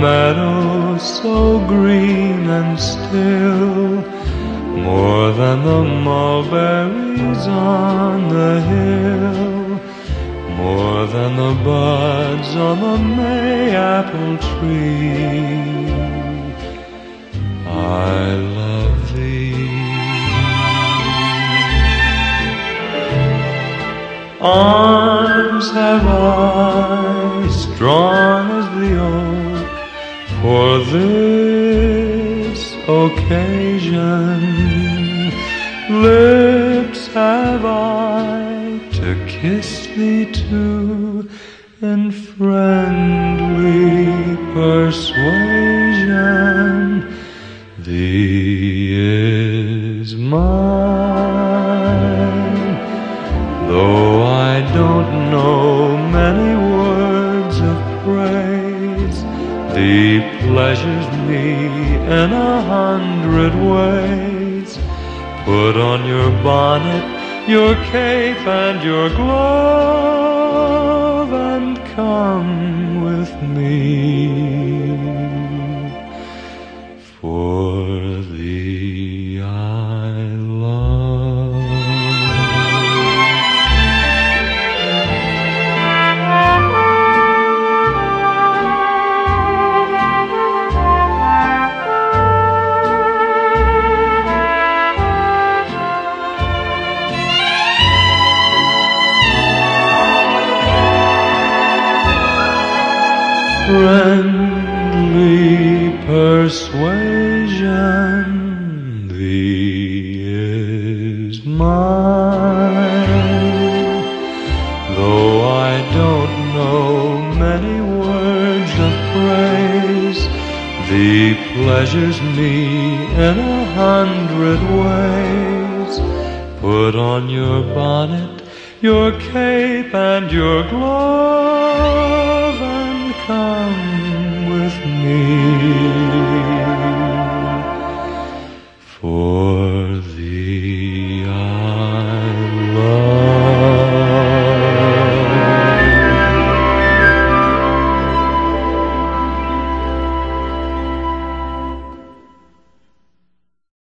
meadow so green and still, more than the mulberries on the hill, more than the buds on the mayapple tree. I love thee. Arms have I this occasion. Lips have I to kiss thee too in friendly persuasion. Thee is mine, pleasures me in a hundred ways. Put on your bonnet, your cape, and your glove, and come with me. For friendly persuasion thee is mine. Though I don't know many words of praise, thee pleasures me in a hundred ways. Put on your bonnet, your cape, and your glove,